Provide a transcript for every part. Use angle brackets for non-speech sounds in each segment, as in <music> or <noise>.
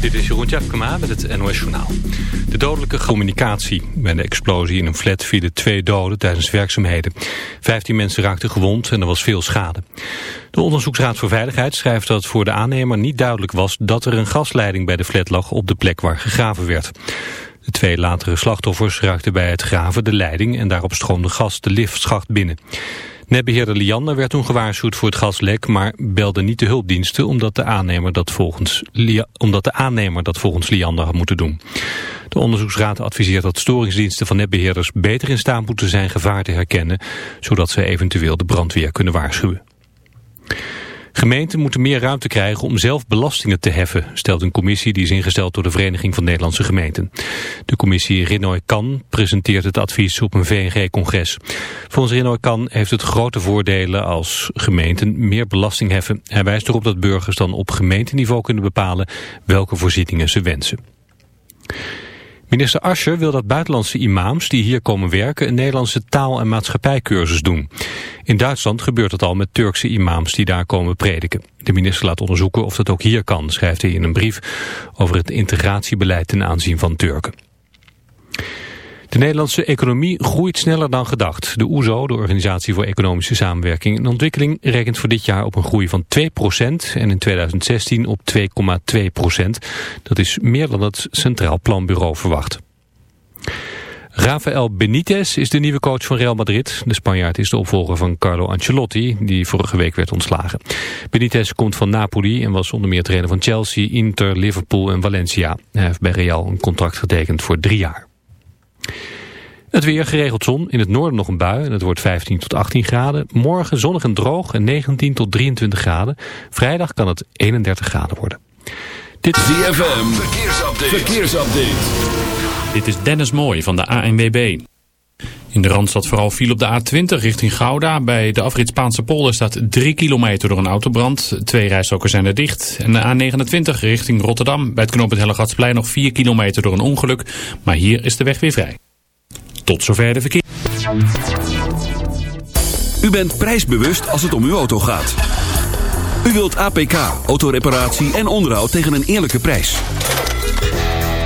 Dit is Jeroen Tjepkema met het NOS Journaal. De dodelijke communicatie. Bij de explosie in een flat vielen twee doden tijdens werkzaamheden. Vijftien mensen raakten gewond en er was veel schade. De Onderzoeksraad voor Veiligheid schrijft dat voor de aannemer niet duidelijk was... dat er een gasleiding bij de flat lag op de plek waar gegraven werd. De twee latere slachtoffers raakten bij het graven de leiding... en daarop stroomde gas de liftschacht binnen. Netbeheerder Liander werd toen gewaarschuwd voor het gaslek, maar belde niet de hulpdiensten omdat de aannemer dat volgens, omdat de aannemer dat volgens Liander had moeten doen. De onderzoeksraad adviseert dat storingsdiensten van netbeheerders beter in staat moeten zijn gevaar te herkennen, zodat ze eventueel de brandweer kunnen waarschuwen. Gemeenten moeten meer ruimte krijgen om zelf belastingen te heffen, stelt een commissie die is ingesteld door de Vereniging van Nederlandse Gemeenten. De commissie Rinoy Kan presenteert het advies op een VNG-congres. Volgens Rinoy Kan heeft het grote voordelen als gemeenten meer belasting heffen. Hij wijst erop dat burgers dan op gemeenteniveau kunnen bepalen welke voorzieningen ze wensen. Minister Ascher wil dat buitenlandse imams die hier komen werken een Nederlandse taal- en maatschappijcursus doen. In Duitsland gebeurt het al met Turkse imams die daar komen prediken. De minister laat onderzoeken of dat ook hier kan, schrijft hij in een brief over het integratiebeleid ten aanzien van Turken. De Nederlandse economie groeit sneller dan gedacht. De OESO, de Organisatie voor Economische Samenwerking en Ontwikkeling, rekent voor dit jaar op een groei van 2% en in 2016 op 2,2%. Dat is meer dan het Centraal Planbureau verwacht. Rafael Benitez is de nieuwe coach van Real Madrid. De Spanjaard is de opvolger van Carlo Ancelotti, die vorige week werd ontslagen. Benitez komt van Napoli en was onder meer trainer van Chelsea, Inter, Liverpool en Valencia. Hij heeft bij Real een contract getekend voor drie jaar. Het weer geregeld zon, in het noorden nog een bui en het wordt 15 tot 18 graden. Morgen zonnig en droog en 19 tot 23 graden. Vrijdag kan het 31 graden worden. Dit is ZFM, verkeersupdate. verkeersupdate. Dit is Dennis Mooij van de ANWB. In de Randstad vooral viel op de A20 richting Gouda. Bij de afrit Spaanse polder staat 3 kilometer door een autobrand. Twee rijstroken zijn er dicht. En de A29 richting Rotterdam. Bij het knooppunt Hellegatsplein nog 4 kilometer door een ongeluk. Maar hier is de weg weer vrij. Tot zover de verkeer. U bent prijsbewust als het om uw auto gaat. U wilt APK, autoreparatie en onderhoud tegen een eerlijke prijs.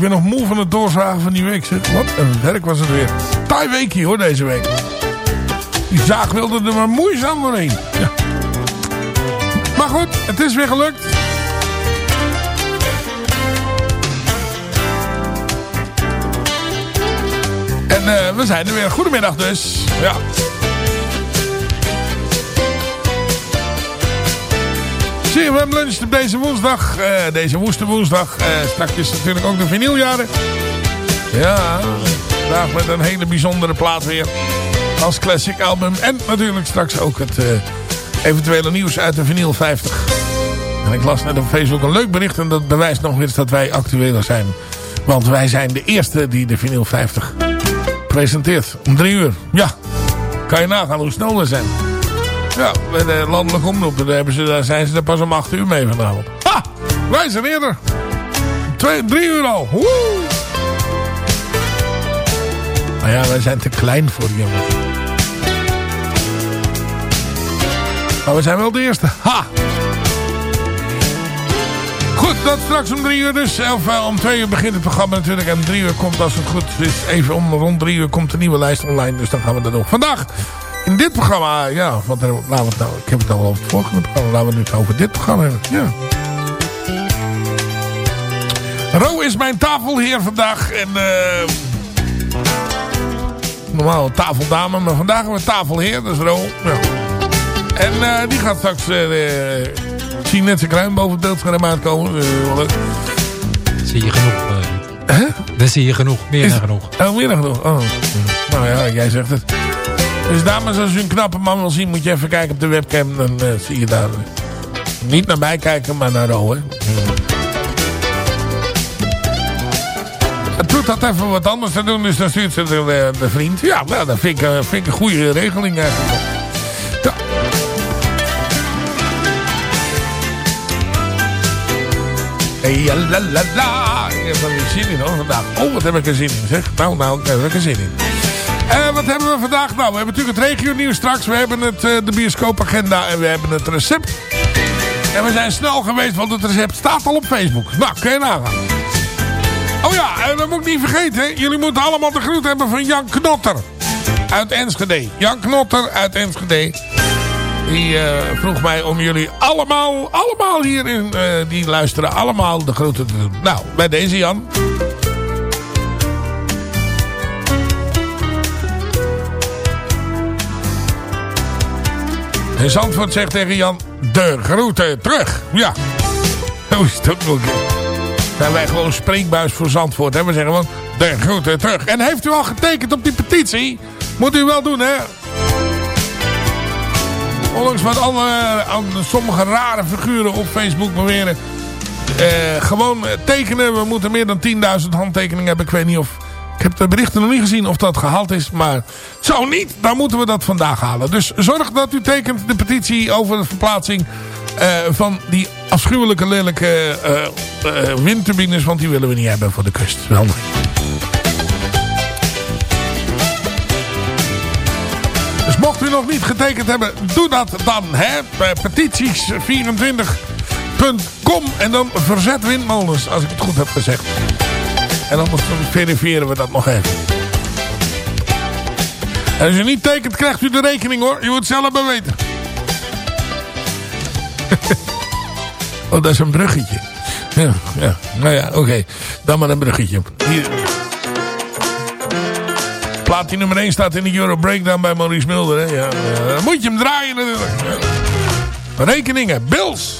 Ik ben nog moe van het doorzagen van die week. Zeg. Wat een werk was het weer. Taai weekje hoor, deze week. Die zaag wilde er maar moeizaam doorheen. Ja. Maar goed, het is weer gelukt. En uh, we zijn er weer. Goedemiddag dus. Ja. CFM Lunch op deze woensdag. Uh, deze woeste woensdag. Uh, straks is natuurlijk ook de vinyljaren. Ja, vandaag met een hele bijzondere plaat weer. Als classic album. En natuurlijk straks ook het uh, eventuele nieuws uit de vinyl 50. En ik las net op Facebook een leuk bericht. En dat bewijst nog eens dat wij actueler zijn. Want wij zijn de eerste die de vinyl 50 presenteert. Om drie uur. Ja, kan je nagaan hoe snel we zijn. Ja, bij de landelijke omroep. Daar, daar zijn ze er pas om 8 uur mee vanavond. Ha! Wij zijn eerder. Twee, drie uur al. Woe! Maar ja, wij zijn te klein voor die jongens. Maar we zijn wel de eerste. Ha! Goed, dat straks om drie uur dus. Of uh, om twee uur begint het programma natuurlijk. En om drie uur komt, als het goed is, even om rond drie uur komt de nieuwe lijst online. Dus dan gaan we dat doen. Vandaag in dit programma, ja, want laten we het nou, ik heb het al over het volgende programma, laten we het over dit programma hebben. Ja. Ro is mijn tafelheer vandaag en uh, normaal tafeldame, maar vandaag hebben we tafelheer, dat is Ro. Ja. En uh, die gaat straks, uh, ik zie net zijn kruin boven het beeldscherm uitkomen. Zie je genoeg? Uh, huh? Dan zie je genoeg, meer is, dan genoeg. Oh, meer dan genoeg. Oh. Nou ja, jij zegt het. Dus dames, als u een knappe man wil zien, moet je even kijken op de webcam. Dan uh, zie je daar. Niet naar mij kijken, maar naar Ro. Het doet dat even wat anders te doen, dus dan stuurt ze de, de vriend. Ja, nou, dat vind ik, vind ik een goede regeling eigenlijk. Ja. La, la, la. Ik heb er weer zin in hoor vandaag. Oh, wat heb ik er zin in zeg. Nou, nou, daar heb ik er zin in. En wat hebben we vandaag? Nou, we hebben natuurlijk het regio-nieuws straks. We hebben het, uh, de bioscoopagenda en we hebben het recept. En we zijn snel geweest, want het recept staat al op Facebook. Nou, kun je nagaan. Oh ja, en dat moet ik niet vergeten. Jullie moeten allemaal de groet hebben van Jan Knotter. Uit Enschede. Jan Knotter uit Enschede. Die uh, vroeg mij om jullie allemaal, allemaal hierin, uh, die luisteren, allemaal de groeten te doen. Nou, bij deze Jan. En Zandvoort zegt tegen Jan, de groeten terug. Ja, hoe is dat ook? Zijn wij gewoon springbuis voor Zandvoort. Hè? We zeggen gewoon, de groeten terug. En heeft u al getekend op die petitie? Moet u wel doen, hè? Ondanks wat andere, sommige rare figuren op Facebook beweren. Eh, gewoon tekenen. We moeten meer dan 10.000 handtekeningen hebben. Ik weet niet of... Ik heb de berichten nog niet gezien of dat gehaald is. Maar zo niet, dan moeten we dat vandaag halen. Dus zorg dat u tekent de petitie over de verplaatsing uh, van die afschuwelijke lelijke uh, windturbines. Want die willen we niet hebben voor de kust. Wel. Dus mocht u nog niet getekend hebben, doe dat dan. Hè? Petities24.com en dan verzet windmolens, als ik het goed heb gezegd. En anders verifiëren we dat nog even. En als u niet tekent, krijgt u de rekening hoor. Je moet het zelf maar weten. <laughs> oh, dat is een bruggetje. Ja, ja. nou ja, oké. Dan maar een bruggetje. Hier. Plaat die nummer 1 staat in de Euro Breakdown bij Maurice Mulder. Hè? Ja. Dan moet je hem draaien natuurlijk. Rekeningen, bills.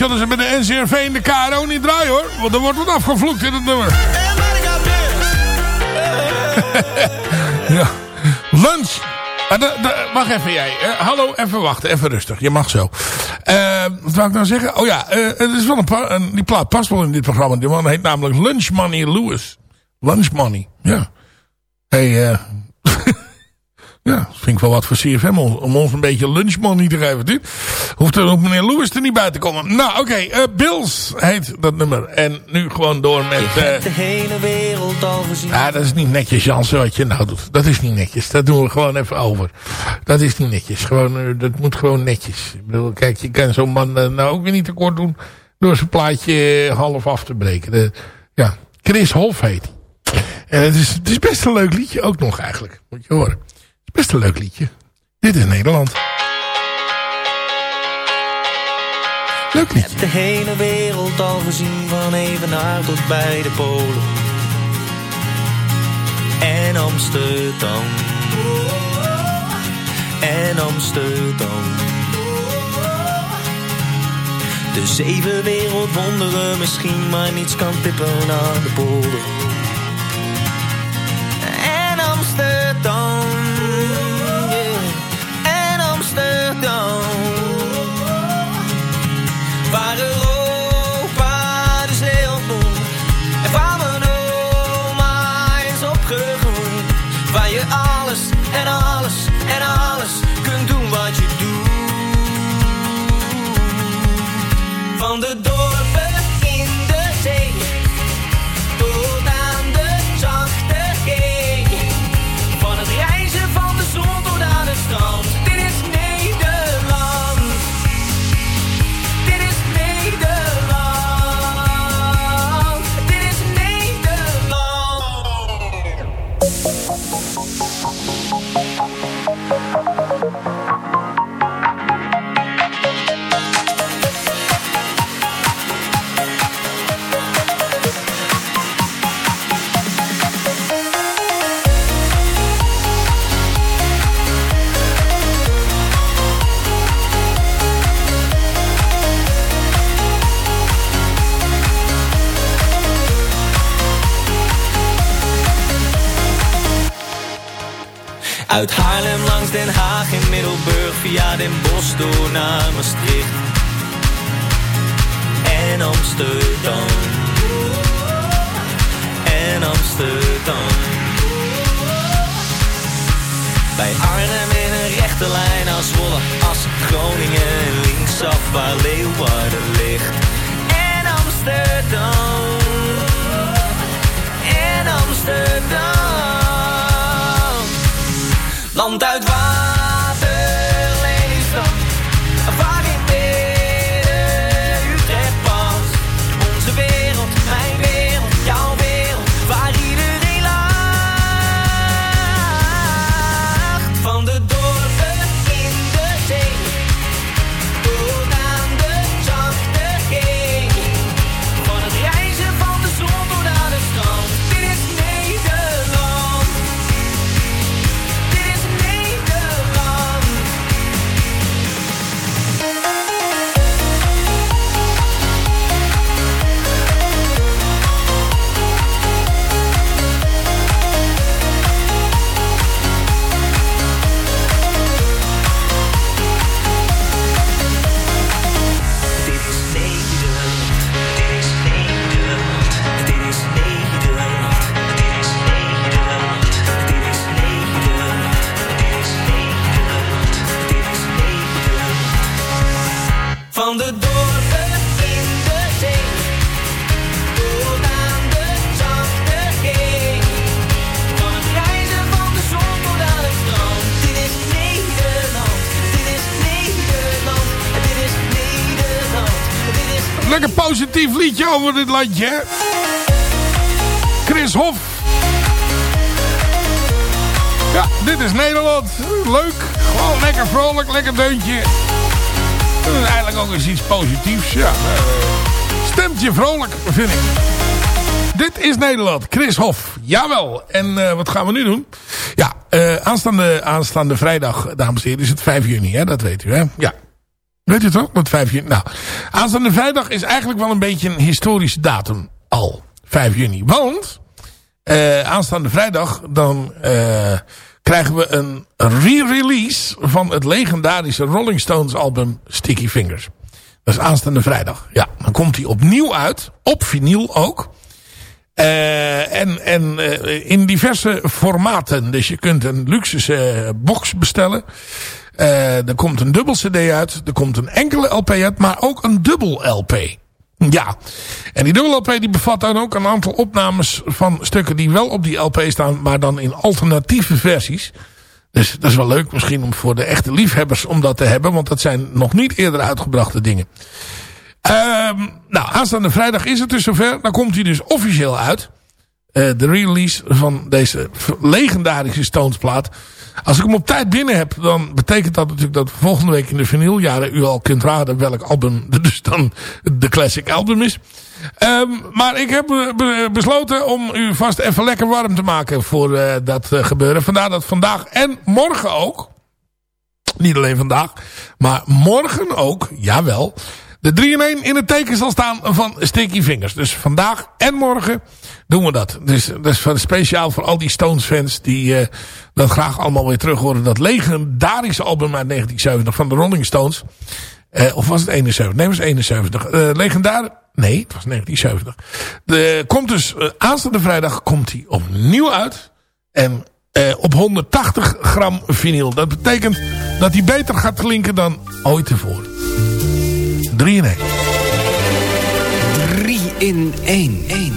Zullen ze bij de NCRV en de KRO niet draaien hoor. Want er wordt wat afgevloekt in het nummer. <laughs> ja. Lunch. Ah, de- wacht even jij. Eh, hallo, even wachten. Even rustig. Je mag zo. Eh, wat wou ik nou zeggen? Oh ja, eh, het is wel een, een- die plaat past wel in dit programma. Die man heet namelijk Lunch Money Lewis. Lunch Money. Ja. Hey. Ja, dat vind ik wel wat voor CFM om, om ons een beetje lunchmoney te geven. Dit. Hoeft er ook meneer Lewis er niet bij te komen. Nou, oké. eh, Bills heet dat nummer. En nu gewoon door met... eh, de hele wereld al gezien. ja, dat is niet netjes, Jansen, wat je nou doet. Dat is niet netjes. Dat doen we gewoon even over. Dat is niet netjes. Gewoon, eh, dat moet gewoon netjes. Ik bedoel, kijk, je kan zo'n man nou ook weer niet tekort doen... door zijn plaatje half af te breken. De, ja, Chris Hof heet hij. En het is, het is best een leuk liedje ook nog eigenlijk. Moet je horen. Best een leuk liedje. Dit is Nederland. Leuk liedje. De hele wereld al gezien, van Evenaar tot bij de Polen. En Amsterdam. En Amsterdam. De zeven wereldwonderen misschien, maar niets kan tippen aan de polder. Den Haag in Middelburg via Den Bosch door naar Maastricht en Amsterdam en Amsterdam. Bij Arnhem in een rechte lijn als Zwolle, Assen, Groningen en linksaf waar Leeuwarden ligt en Amsterdam en Amsterdam. Land uit water, positief liedje over dit landje? Chris Hof. Ja, dit is Nederland. Leuk. Gewoon lekker vrolijk, lekker deuntje. Dat is eigenlijk ook eens iets positiefs. Ja, stemt je vrolijk, vind ik. Dit is Nederland. Chris Hof. Jawel. En eh, wat gaan we nu doen? Ja, eh, aanstaande, aanstaande vrijdag, dames en heren, is het 5 juni, hè? Dat weet u, hè? Ja. Weet je toch? Met 5 juni. Nou, aanstaande vrijdag is eigenlijk wel een beetje een historische datum al. 5 juni. Want eh, aanstaande vrijdag dan eh, krijgen we een re-release van het legendarische Rolling Stones album Sticky Fingers. Dat is aanstaande vrijdag. Ja, dan komt hij opnieuw uit. Op vinyl ook. Eh, en en in diverse formaten. Dus je kunt een luxe box bestellen. Eh, er komt een dubbel cd uit. Er komt een enkele LP uit. Maar ook een dubbel LP. Ja. En die dubbel LP die bevat dan ook een aantal opnames van stukken die wel op die LP staan. Maar dan in alternatieve versies. Dus dat is wel leuk misschien om voor de echte liefhebbers om dat te hebben. Want dat zijn nog niet eerder uitgebrachte dingen. Ehm, nou, aanstaande vrijdag is het dus zover. Dan komt hij dus officieel uit. Eh, de release van deze legendarische Stones plaat. Als ik hem op tijd binnen heb, dan betekent dat natuurlijk dat volgende week in de vinyljaren u al kunt raden welk album <laughs> dus dan de classic album is. Ehm, maar ik heb be- be- besloten om u vast even lekker warm te maken voor eh, dat eh, gebeuren. Vandaar dat vandaag en morgen ook, niet alleen vandaag, maar morgen ook, jawel, de 3-in-1 in het teken zal staan van Sticky Fingers. Dus vandaag en morgen doen we dat. Dus dat is van- speciaal voor al die Stones fans die eh, dat graag allemaal weer terug horen. Dat legendarische album uit 1970 van de Rolling Stones. Eh, of was het 71? Nee, het was 71. Eh legendaar... Nee, het was 1970. De, komt dus eh, aanstaande vrijdag komt hij opnieuw uit. En eh, op 180 gram vinyl. Dat betekent dat hij beter gaat klinken dan ooit tevoren. 3 in 1. 3 in 1. 1,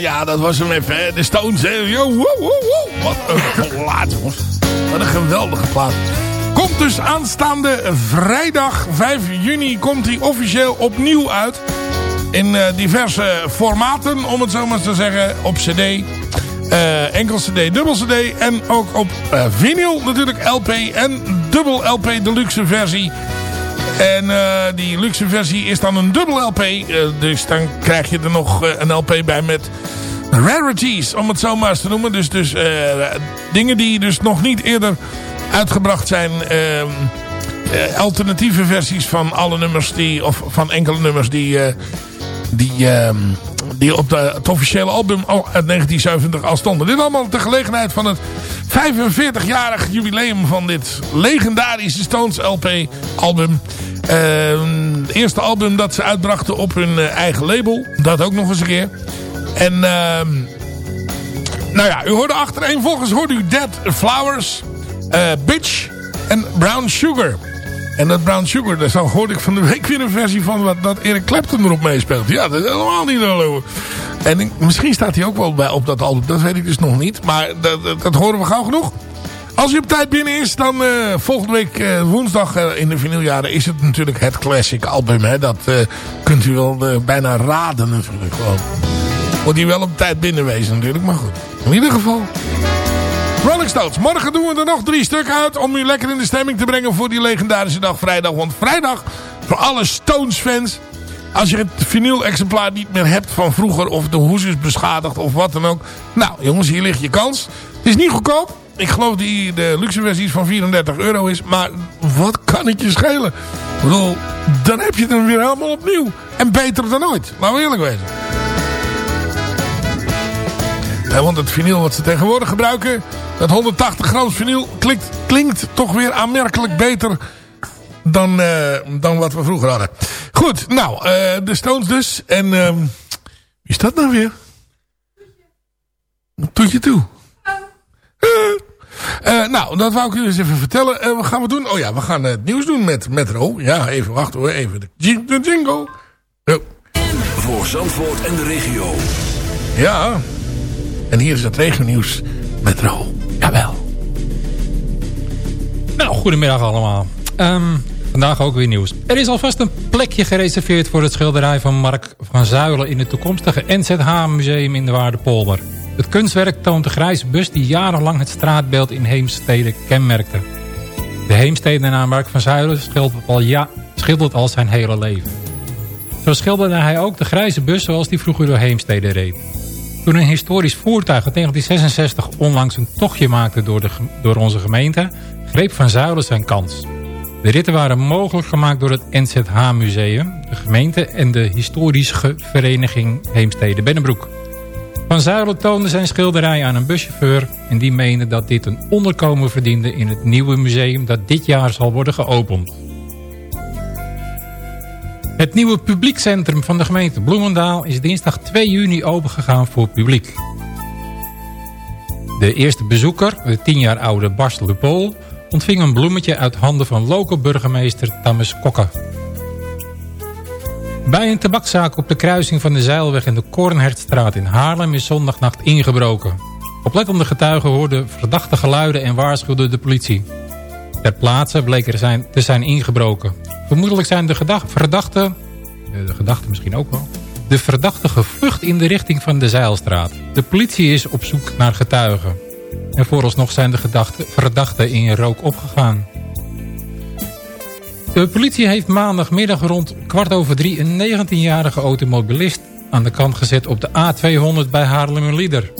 ja, dat was hem even. hè. De Stones, hè. Yo, wow, wow, wow. Wat een <laughs> plaat, jongens. Wat een geweldige plaat. Komt dus aanstaande vrijdag 5 juni komt hij officieel opnieuw uit. In eh, diverse formaten, om het zo maar te zeggen. Op cd, eh, enkel cd, dubbel cd. En ook op eh, vinyl natuurlijk, LP en dubbel LP deluxe versie. En eh, die luxe versie is dan een dubbel LP. eh, dus dan krijg je er nog eh, een LP bij met rarities, om het zo maar eens te noemen. Dus, dus dingen die dus nog niet eerder uitgebracht zijn. alternatieve versies van alle nummers die, of van enkele nummers die, die, ehm, die op de, het officiële album al uit 1970 al stonden. Dit allemaal ter gelegenheid van het 45-jarig jubileum van dit legendarische Stones LP album. Ehm, het eerste album dat ze uitbrachten op hun eh, eigen label. Dat ook nog eens een keer. En ehm, nou ja, u hoorde achtereenvolgens hoorde u Dead Flowers, eh, Bitch en Brown Sugar. En dat Brown Sugar, daar zo hoorde ik van de week weer een versie van wat, dat Eric Clapton erop meespeelt. Ja, dat is helemaal niet geloven. En misschien staat hij ook wel bij op dat album, dat weet ik dus nog niet. Maar dat, dat horen we gauw genoeg. Als u op tijd binnen is, dan eh, volgende week eh, woensdag eh, in de vinyljaren is het natuurlijk het classic album. Hè? Dat kunt u wel bijna raden natuurlijk gewoon. Moet hij wel op tijd binnen wezen natuurlijk, maar goed. In ieder geval. Rolling Stones. Morgen doen we er nog drie stukken uit om u lekker in de stemming te brengen voor die legendarische dag vrijdag. Want vrijdag, voor alle Stones fans, als je het vinyl exemplaar niet meer hebt van vroeger of de hoes is beschadigd of wat dan ook. Nou jongens, hier ligt je kans. Het is niet goedkoop. Ik geloof die de luxe versie is van 34 euro is. Maar wat kan het je schelen? Ik dan heb je het weer helemaal opnieuw. En beter dan ooit. Laten we eerlijk wezen. Want het vinyl wat ze tegenwoordig gebruiken, dat 180 gram vinyl, klinkt, toch weer aanmerkelijk beter dan, eh, dan wat we vroeger hadden. Goed, nou, eh, de Stones dus. En ehm, wie is dat nou weer? Wat doet je toe? Eh, nou, dat wou ik u eens even vertellen. Eh, wat gaan we doen? Oh ja, we gaan eh, het nieuws doen met, met Ro. Ja, even wachten hoor. Even de, jing- de jingle. Oh. Voor Zandvoort en de regio. Ja. En hier is het regionieuws met Ro. Jawel. Nou, goedemiddag allemaal. Ehm, vandaag ook weer nieuws. Er is alvast een plekje gereserveerd voor het schilderij van Mark van Zuilen... in het toekomstige NZH-museum in de Waardepolder. Het kunstwerk toont de grijze bus die jarenlang het straatbeeld in Heemstede kenmerkte. De Heemstedenaar Mark van Zuilen schildert al, ja, schildert al zijn hele leven. Zo schilderde hij ook de grijze bus zoals die vroeger door Heemstede reed. Toen een historisch voertuig in 1966 onlangs een tochtje maakte door, de, door onze gemeente... greep Van Zuilen zijn kans. De ritten waren mogelijk gemaakt door het NZH-museum, de gemeente... en de historische vereniging Heemstede Bennebroek. Van Zuilen toonde zijn schilderij aan een buschauffeur... en die meende dat dit een onderkomen verdiende in het nieuwe museum... dat dit jaar zal worden geopend. Het nieuwe publiekcentrum van de gemeente Bloemendaal is dinsdag 2 juni opengegaan voor publiek. De eerste bezoeker, de 10 jaar oude Bas Lepool, ontving een bloemetje uit handen van lokale burgemeester Tammes Kokke. Bij een tabakzaak op de kruising van de Zeilweg en de Kornhertstraat in Haarlem is zondagnacht ingebroken. Oplettende getuigen hoorden verdachte geluiden en waarschuwden de politie. Ter plaatse bleek er zijn, te zijn ingebroken. Vermoedelijk zijn de verdachten, eh, de gedachten misschien ook wel, de verdachte gevlucht in de richting van de Zeilstraat. De politie is op zoek naar getuigen. En vooralsnog zijn de verdachten in rook opgegaan. De politie heeft maandagmiddag rond kwart over drie een 19-jarige automobilist aan de kant gezet op de A200 bij Haarlemmerlieder.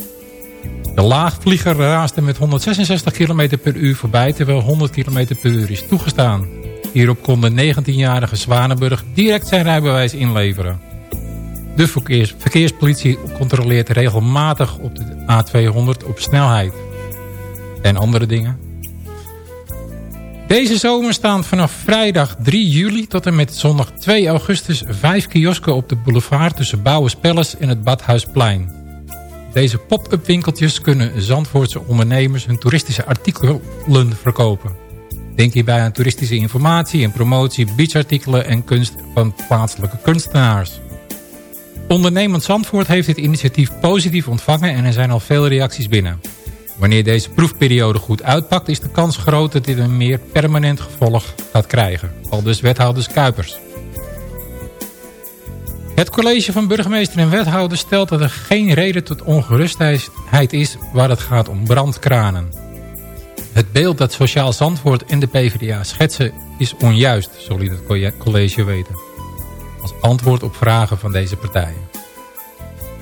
De laagvlieger raasde met 166 km per uur voorbij terwijl 100 km per uur is toegestaan. Hierop kon de 19-jarige Zwanenburg direct zijn rijbewijs inleveren. De verkeers, verkeerspolitie controleert regelmatig op de A200 op snelheid. En andere dingen. Deze zomer staan vanaf vrijdag 3 juli tot en met zondag 2 augustus vijf kiosken op de boulevard tussen Bouwenspellers en het Badhuisplein. Deze pop-up winkeltjes kunnen Zandvoortse ondernemers hun toeristische artikelen verkopen. Denk hierbij aan toeristische informatie en promotie, beachartikelen en kunst van plaatselijke kunstenaars. Ondernemend Zandvoort heeft dit initiatief positief ontvangen en er zijn al veel reacties binnen. Wanneer deze proefperiode goed uitpakt is de kans groot dat dit een meer permanent gevolg gaat krijgen. Al dus wethouders Kuipers. Het college van burgemeester en wethouder stelt dat er geen reden tot ongerustheid is waar het gaat om brandkranen. Het beeld dat Sociaal Zandvoort en de PvdA schetsen is onjuist, zo het college weten. Als antwoord op vragen van deze partijen.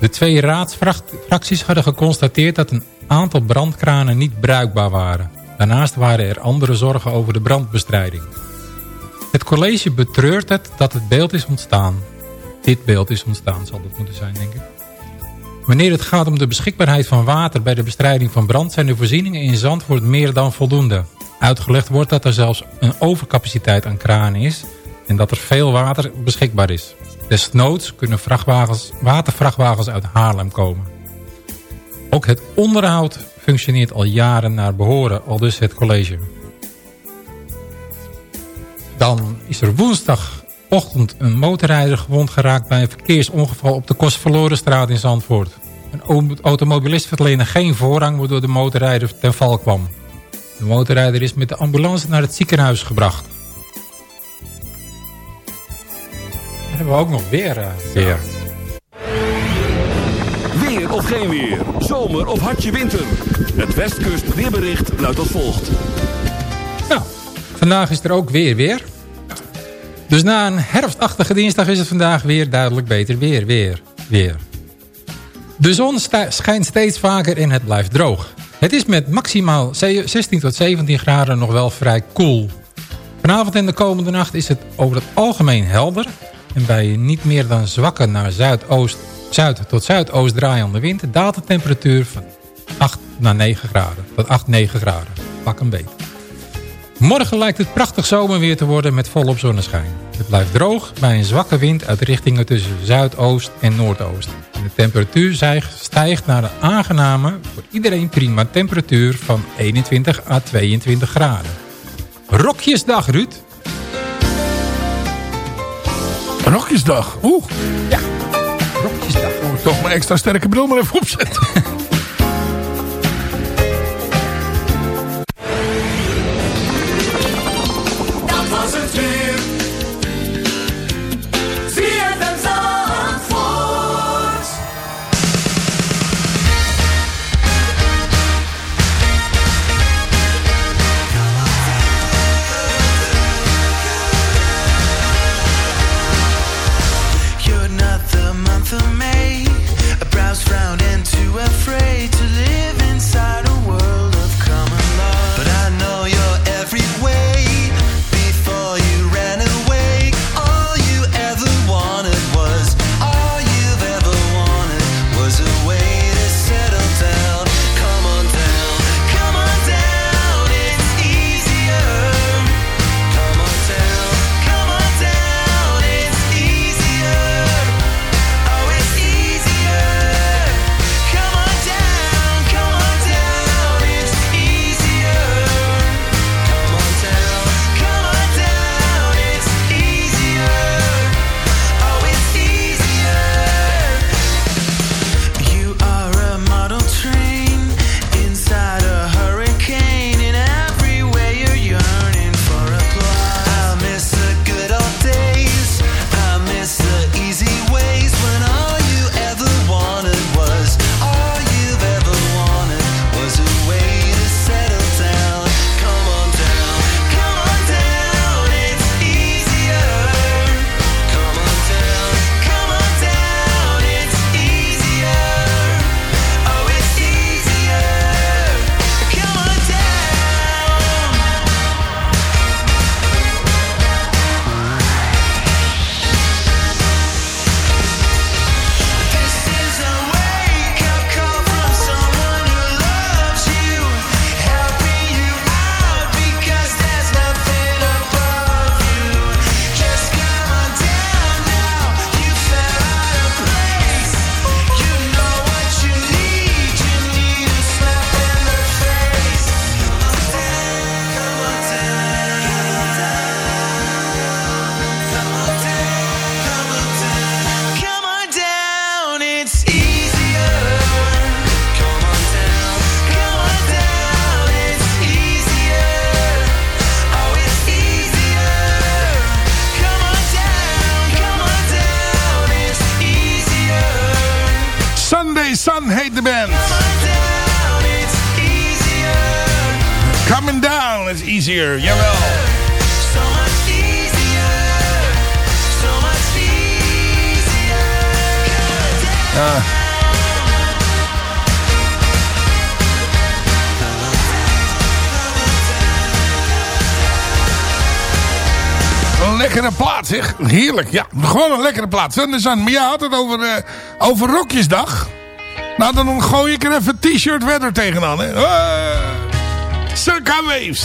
De twee raadsfracties hadden geconstateerd dat een aantal brandkranen niet bruikbaar waren. Daarnaast waren er andere zorgen over de brandbestrijding. Het college betreurt het dat het beeld is ontstaan. Dit beeld is ontstaan, zal dat moeten zijn, denk ik. Wanneer het gaat om de beschikbaarheid van water bij de bestrijding van brand... zijn de voorzieningen in Zandvoort meer dan voldoende. Uitgelegd wordt dat er zelfs een overcapaciteit aan kranen is... en dat er veel water beschikbaar is. Desnoods kunnen vrachtwagens, watervrachtwagens uit Haarlem komen. Ook het onderhoud functioneert al jaren naar behoren, al dus het college. Dan is er woensdagochtend een motorrijder gewond geraakt... bij een verkeersongeval op de Kostverlorenstraat in Zandvoort. Een automobilist verleende geen voorrang... waardoor de motorrijder ten val kwam. De motorrijder is met de ambulance naar het ziekenhuis gebracht. Hebben we ook nog weer uh, weer. Weer of geen weer. Zomer of hartje winter. Het Westkust weerbericht luidt als volgt. Nou, vandaag is er ook weer weer. Dus na een herfstachtige dinsdag is het vandaag weer duidelijk beter weer, weer, weer. De zon schijnt steeds vaker en het blijft droog. Het is met maximaal 16 tot 17 graden nog wel vrij koel. Vanavond en de komende nacht is het over het algemeen helder... en bij niet meer dan zwakke naar zuidoost, zuid tot zuidoost draaiende wind... daalt de temperatuur van 8 naar 9 graden. Tot 8, 9 graden. Pak een beetje. Morgen lijkt het prachtig zomerweer te worden met volop zonneschijn. Het blijft droog bij een zwakke wind uit richtingen tussen zuidoost en noordoost. En de temperatuur stijgt naar een aangename, voor iedereen prima temperatuur van 21 à 22 graden. Rokjesdag, Ruud. Rokjesdag. Oeh. Ja, rokjesdag. Moet ik toch mijn extra sterke bril maar even opzetten. <laughs> Een lekkere plaat, zeg. Heerlijk, ja. Gewoon een lekkere plaat. Maar jij had het over, eh, over Rokjesdag. Nou, dan gooi ik er even t-shirt verder tegenaan, hè. Uh, Circa Waves.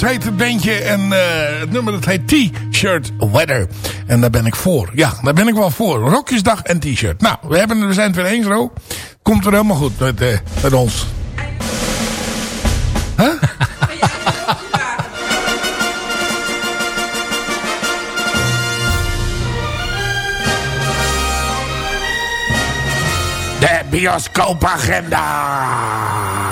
Waves heet het bandje. En eh, het nummer dat heet T-shirt Weather. En daar ben ik voor. Ja, daar ben ik wel voor. Rokjesdag en t-shirt. Nou, we, hebben, we zijn het weer eens, Ro. Komt er helemaal goed met, eh, met ons. De bioscoopagenda.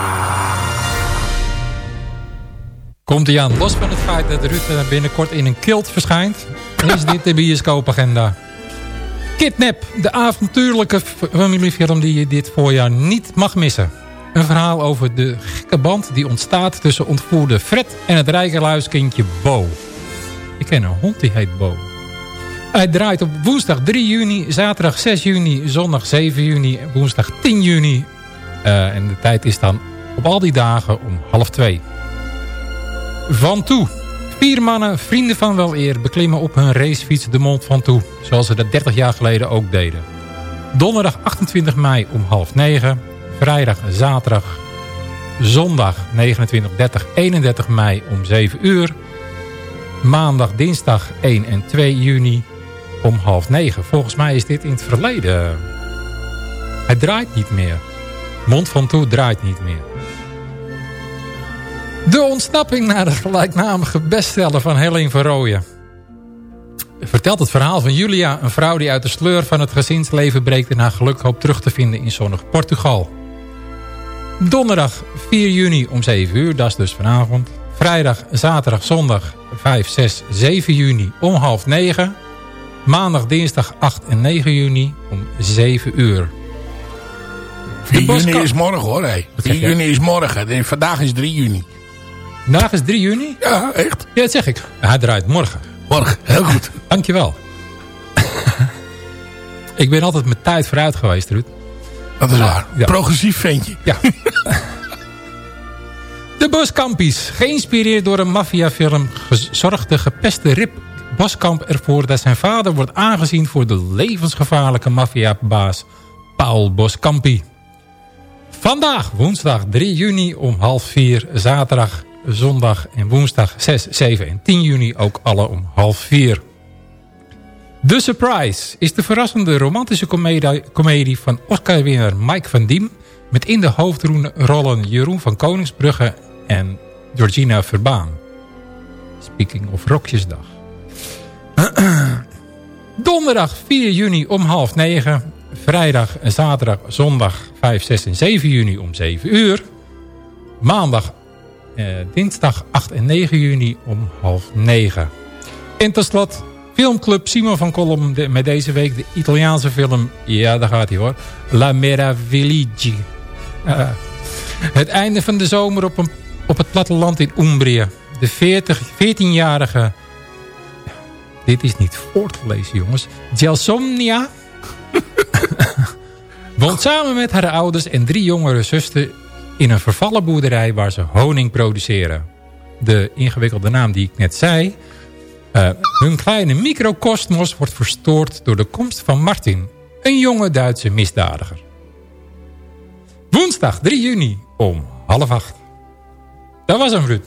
Komt hij aan. Los van het feit dat Rutte binnenkort in een kilt verschijnt... is dit de bioscoopagenda. Kidnap, de avontuurlijke familiefilm die je dit voorjaar niet mag missen. Een verhaal over de gekke band die ontstaat tussen ontvoerde Fred... en het rijke luiskindje Bo. Ik ken een hond die heet Bo. Hij draait op woensdag 3 juni, zaterdag 6 juni, zondag 7 juni... woensdag 10 juni. Eh, en de tijd is dan op al die dagen om half twee. Van Toe. Vier mannen, vrienden van wel eer, beklimmen op hun racefiets de Mont Ventoux. Zoals ze dat 30 jaar geleden ook deden. Donderdag 28 mei om half negen. Vrijdag, zaterdag, zondag 29, 30, 31 mei om 7 uur. Maandag, dinsdag 1 en 2 juni om half negen. Volgens mij is dit in het verleden. Hij draait niet meer. Mont Ventoux draait niet meer. De ontsnapping naar de gelijknamige bestseller van Helene van Rooyen. Vertelt het verhaal van Julia, een vrouw die uit de sleur van het gezinsleven breekt... en haar geluk hoopt terug te vinden in zonnig Portugal. Donderdag 4 juni om 7 uur, dat is dus vanavond. Vrijdag, zaterdag, zondag 5, 6, 7 juni om half 9. Maandag, dinsdag 8 en 9 juni om 7 uur. 4 juni is morgen hoor. Hey. 4 juni is morgen. En Vandaag is 3 juni. Vandaag is 3 juni? Ja, echt. Ja, dat zeg ik. Hij draait morgen. Morgen, heel <laughs> goed. Dankjewel. <laughs> ik ben altijd met tijd vooruit geweest, Ruud. Dat is waar. Ja. Progressief ventje. Ja. <laughs> De Boskampies. Geïnspireerd door een maffiafilm zorgt de gepeste Rip Boskamp ervoor dat zijn vader wordt aangezien voor de levensgevaarlijke maffiabaas Paul Boskampi. Vandaag, woensdag 3 juni om half 4, zaterdag, zondag en woensdag 6, 7 en 10 juni ook alle om half 4. The Surprise is de verrassende romantische komedie, van Oscar-winnaar Mike van Diem... met in de hoofdrollen Jeroen van Koningsbrugge en Georgina Verbaan. Speaking of Rokjesdag. <clears throat> Donderdag 4 juni om half 9. Vrijdag en zaterdag, zondag 5, 6 en 7 juni om 7 uur. Maandag, dinsdag 8 en 9 juni om half 9. En tot slot filmclub Simon van Kolm met deze week de Italiaanse film... Ja, daar gaat hij hoor. La Meraviglia. Eh, het einde van de zomer op, een, op het platteland in Umbrië. De 40 14-jarige... Dit is niet voortgelezen, jongens. Gelsomnia <laughs> woont samen met haar ouders en drie jongere zussen... in een vervallen boerderij waar ze honing produceren. De ingewikkelde naam die ik net zei... eh, hun kleine microcosmos wordt verstoord door de komst van Martin... een jonge Duitse misdadiger. Woensdag 3 juni om half acht. Dat was hem, Ruud.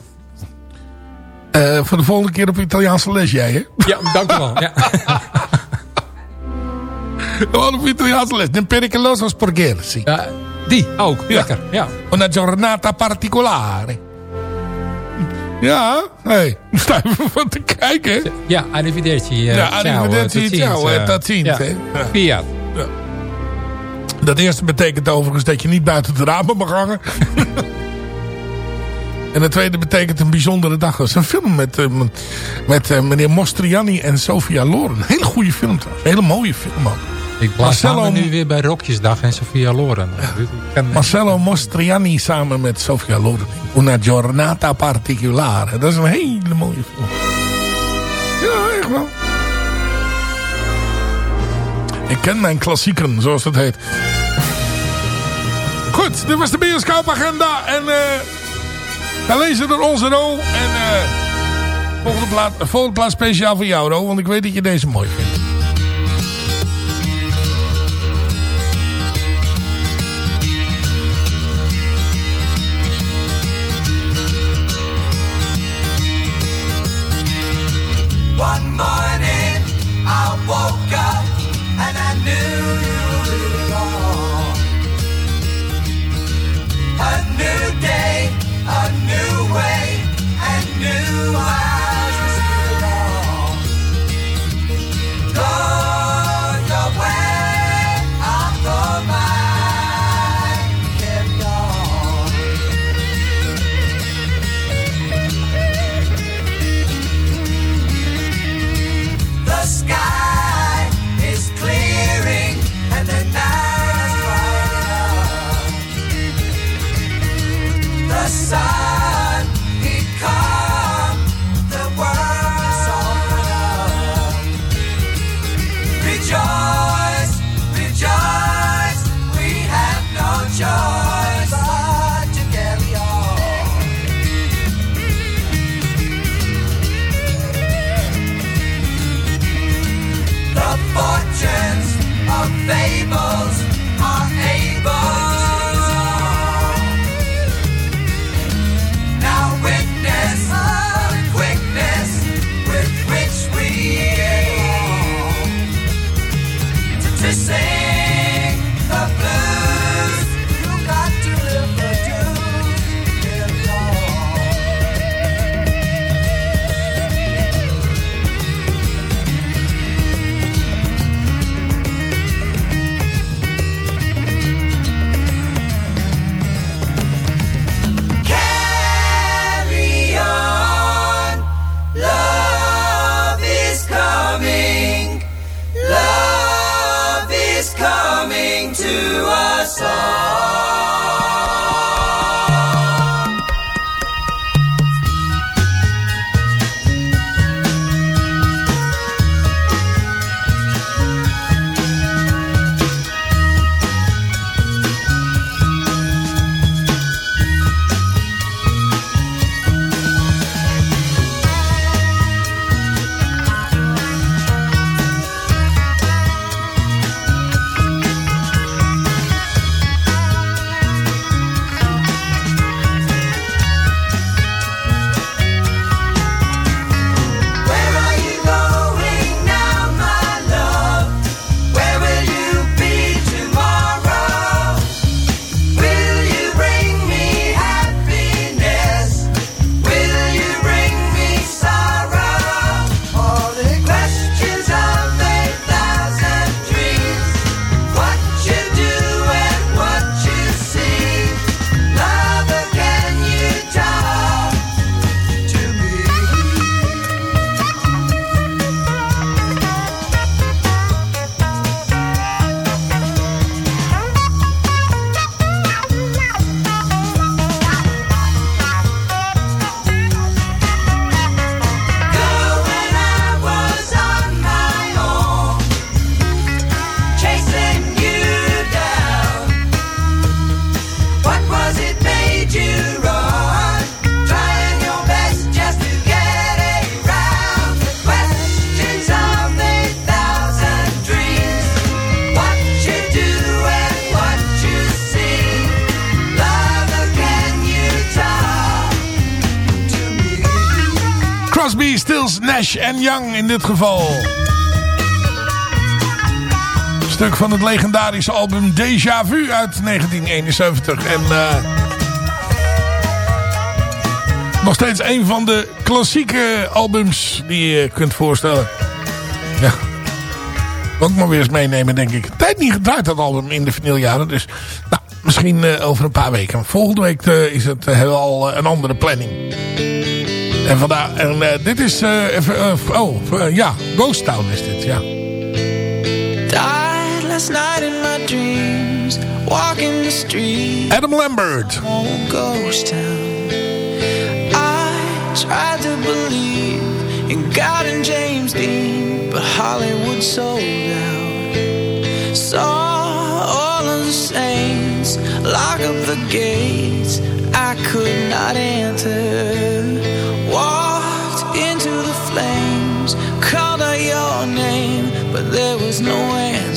Eh, voor de volgende keer op Italiaanse les jij, hè? Ja, dank u wel. Ja. Gewoon <laughs> op Italiaanse les. De pericoloso sporgersi. Ja, die ook. Lekker. Ja. Una giornata particolare. Ja, hé. Hey. <laughs> Sta even van te kijken. Ja, arrivederci. eh, Ja, eh, arrivederci, ziens, ciao, eh, eh, tot ziens, ja. Fiat. Dat eerste betekent overigens dat je niet buiten de ramen mag hangen. <laughs> en het tweede betekent een bijzondere dag. Dat is een film met, eh, met eh, meneer Mostriani en Sofia Loren. Een hele goede film trouwens. Een hele mooie film ook. Ik blijf nu weer bij Rokjesdag en Sofia Loren. Kan- Marcello Mostriani samen met Sofia Loren. Una giornata particolare. Dat is een hele mooie film. Ja, echt wel. Ik ken mijn klassieken, zoals het heet. Goed, dit was de bioscoopagenda. En eh wij lezen door onze Ro. En eh volgende, plaat, volgende plaat speciaal voor jou, Ro. Want ik weet dat je deze mooi vindt. Nash en Young in dit geval. Stuk van het legendarische album Déjà Vu uit 1971. En eh, nog steeds een van de klassieke albums die je kunt voorstellen. Ja. Ook maar weer eens meenemen, denk ik. Tijd niet gedraaid, dat album, in de vinyljaren. Dus nou, misschien eh, over een paar weken. Volgende week eh, is het uh, al een andere planning. En, vandaar, en eh, dit is... even, eh, oh, ja, Ghost Town is dit, ja. Died last night in my dreams, walking the street. Adam Lambert. Old ghost town. I tried to believe in God and James Dean, but Hollywood sold out. Saw all of the saints lock up the gates. I could not enter.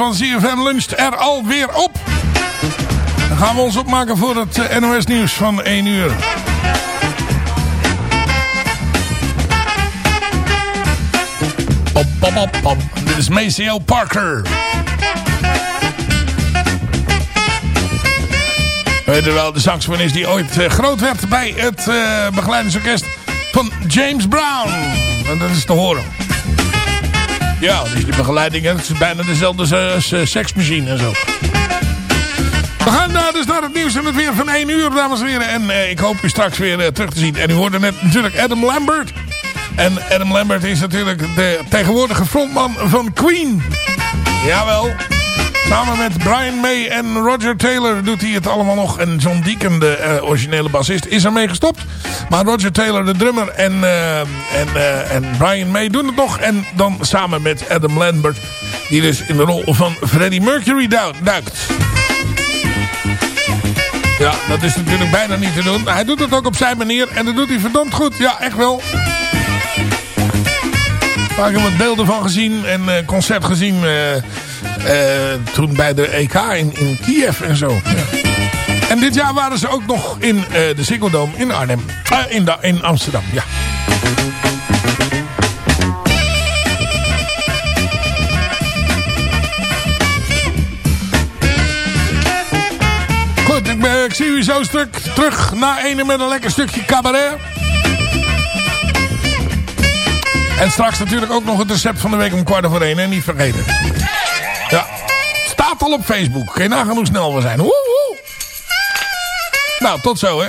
Van CFM Lunch er alweer op. Dan gaan we ons opmaken voor het eh, NOS nieuws van 1 uur. Dit is Maceo Parker. Weet je wel, de saxofonist die ooit eh, groot werd bij het eh begeleidingsorkest van James Brown. En dat is te horen. Ja, die begeleiding, is bijna dezelfde als eh, seksmachine en zo. We gaan daar dus naar het nieuws en het weer van 1 uur, dames en heren. En eh, ik hoop u straks weer eh, terug te zien. En u hoorde net natuurlijk Adam Lambert. En Adam Lambert is natuurlijk de tegenwoordige frontman van Queen. Jawel. Samen met Brian May en Roger Taylor doet hij het allemaal nog. En John Deacon, de eh, originele bassist, is ermee gestopt. Maar Roger Taylor, de drummer, en, eh, en, eh, en Brian May doen het nog. En dan samen met Adam Lambert, die dus in de rol van Freddie Mercury du- duikt. Ja, dat is natuurlijk bijna niet te doen. Hij doet het ook op zijn manier en dat doet hij verdomd goed. Ja, echt wel. Vaak wat beelden van gezien en concert gezien toen bij de EK in, in Kiev en zo. En dit jaar waren ze ook nog in eh, de Dome in Arnhem. Eh, in, in Amsterdam, ja. Goed, ik zie u zo stuk terug na ene met een lekker stukje cabaret. En straks natuurlijk ook nog het recept van de week om kwart over één. En niet vergeten. Staat al op Facebook. Kun je nagaan hoe snel we zijn. Nou, tot zo hè.